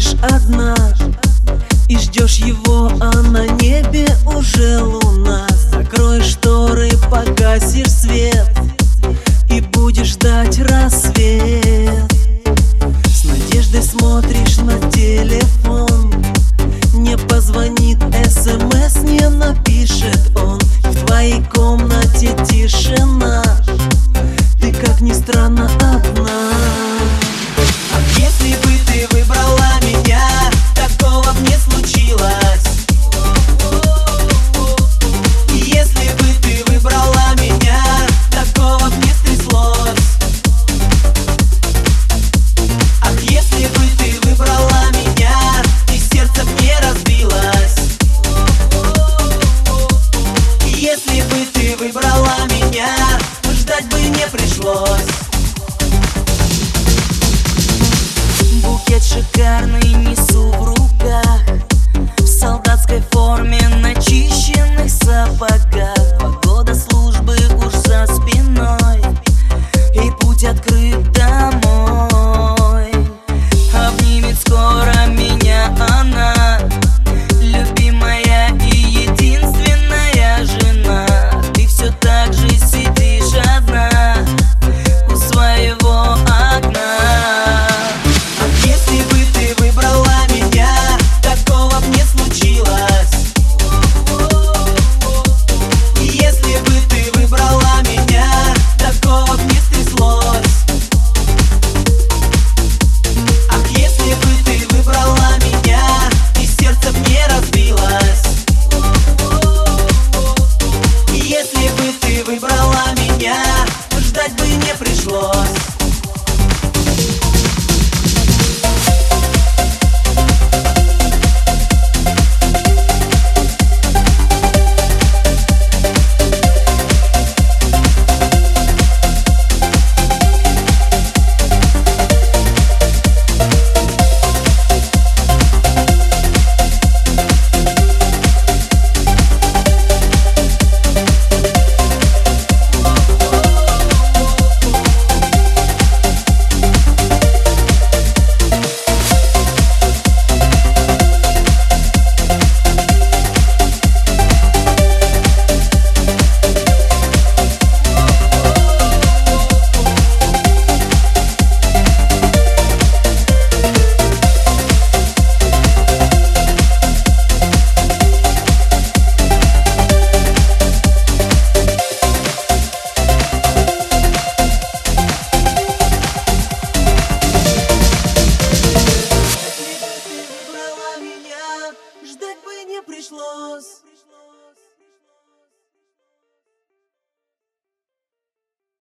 лишь одна И ждешь его, а на небе уже луна. пришлось. Букет шикарный Если бы ты выбрала меня, ждать бы не пришлось. Dios.